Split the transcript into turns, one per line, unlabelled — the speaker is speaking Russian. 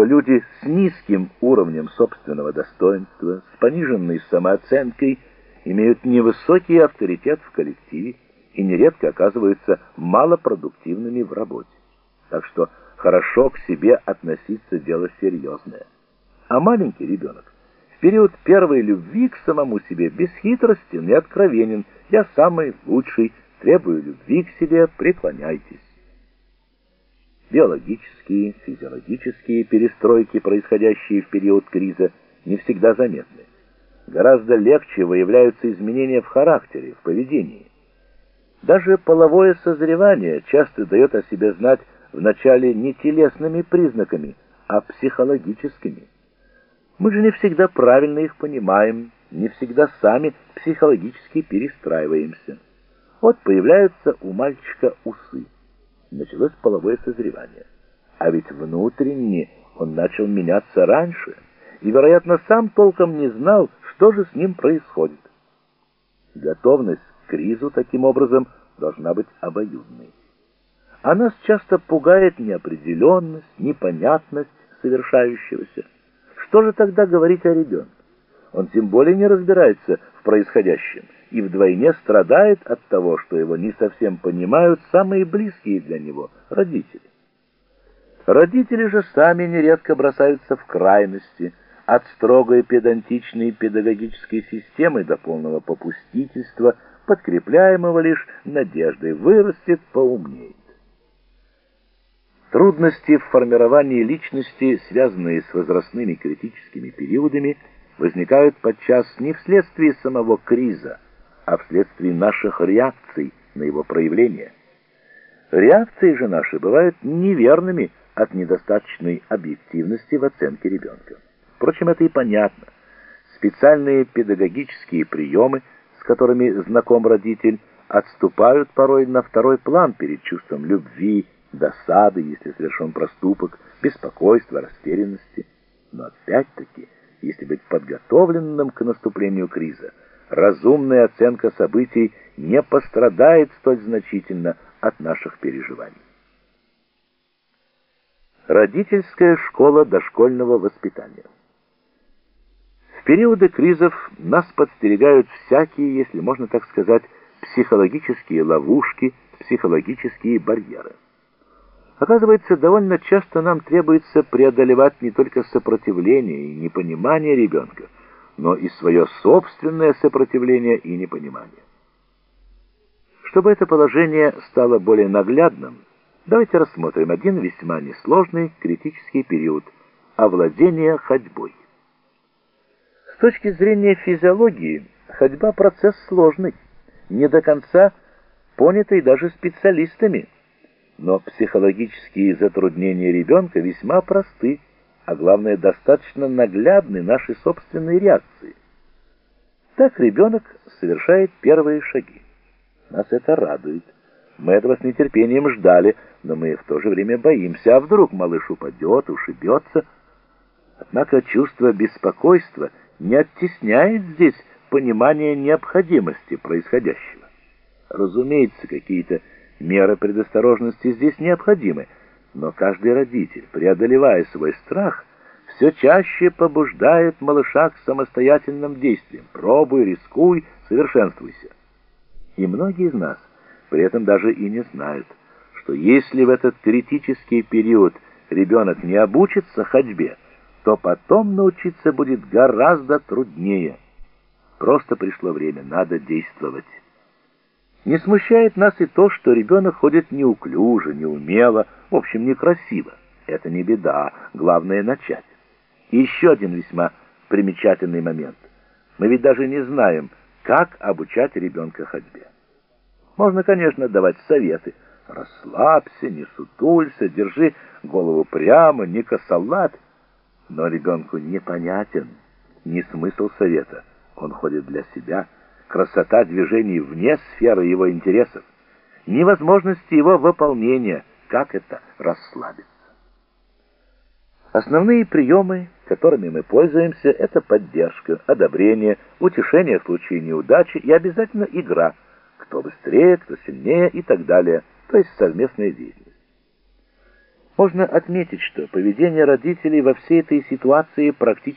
что люди с низким уровнем собственного достоинства, с пониженной самооценкой, имеют невысокий авторитет в коллективе и нередко оказываются малопродуктивными в работе. Так что хорошо к себе относиться дело серьезное. А маленький ребенок в период первой любви к самому себе бесхитростен и откровенен. Я самый лучший, требую любви к себе, преклоняйтесь. Биологические, физиологические перестройки, происходящие в период криза, не всегда заметны. Гораздо легче выявляются изменения в характере, в поведении. Даже половое созревание часто дает о себе знать вначале не телесными признаками, а психологическими. Мы же не всегда правильно их понимаем, не всегда сами психологически перестраиваемся. Вот появляются у мальчика усы началось половое созревание. А ведь внутренне он начал меняться раньше и, вероятно, сам толком не знал, что же с ним происходит. Готовность к кризу таким образом должна быть обоюдной. А нас часто пугает неопределенность, непонятность совершающегося. Что же тогда говорить о ребенке? Он тем более не разбирается в происходящем и вдвойне страдает от того, что его не совсем понимают самые близкие для него родители. Родители же сами нередко бросаются в крайности, от строгой педантичной педагогической системы до полного попустительства, подкрепляемого лишь надеждой вырастет, поумнеет. Трудности в формировании личности, связанные с возрастными критическими периодами, возникают подчас не вследствие самого криза, а вследствие наших реакций на его проявление. Реакции же наши бывают неверными от недостаточной объективности в оценке ребенка. Впрочем, это и понятно. Специальные педагогические приемы, с которыми знаком родитель, отступают порой на второй план перед чувством любви, досады, если совершен проступок, беспокойства, растерянности. Но опять-таки, если быть подготовленным к наступлению криза, разумная оценка событий не пострадает столь значительно от наших переживаний. Родительская школа дошкольного воспитания. В периоды кризов нас подстерегают всякие, если можно так сказать, психологические ловушки, психологические барьеры. Оказывается, довольно часто нам требуется преодолевать не только сопротивление и непонимание ребенка, но и свое собственное сопротивление и непонимание. Чтобы это положение стало более наглядным, давайте рассмотрим один весьма несложный критический период – овладение ходьбой. С точки зрения физиологии, ходьба – процесс сложный, не до конца понятый даже специалистами, но психологические затруднения ребенка весьма просты а главное, достаточно наглядны наши собственные реакции. Так ребенок совершает первые шаги. Нас это радует. Мы этого с нетерпением ждали, но мы в то же время боимся, а вдруг малыш упадет, ушибется. Однако чувство беспокойства не оттесняет здесь понимание необходимости происходящего. Разумеется, какие-то меры предосторожности здесь необходимы, но каждый родитель, преодолевая свой страх, все чаще побуждает малыша к самостоятельным действиям. Пробуй, рискуй, совершенствуйся. И многие из нас при этом даже и не знают, что если в этот критический период ребенок не обучится ходьбе, то потом научиться будет гораздо труднее. Просто пришло время, надо действовать. Не смущает нас и то, что ребенок ходит неуклюже, неумело, в общем, некрасиво. Это не беда, главное начать. И еще один весьма примечательный момент. Мы ведь даже не знаем, как обучать ребенка ходьбе. Можно, конечно, давать советы. Расслабься, не сутулься, держи голову прямо, не косолапь. Но ребенку непонятен ни смысл совета. Он ходит для себя, красота движений вне сферы его интересов, невозможности его выполнения, как это расслабиться. Основные приемы, которыми мы пользуемся, это поддержка, одобрение, утешение в случае неудачи и обязательно игра, кто быстрее, кто сильнее и так далее, то есть совместная деятельность. Можно отметить, что поведение родителей во всей этой ситуации практически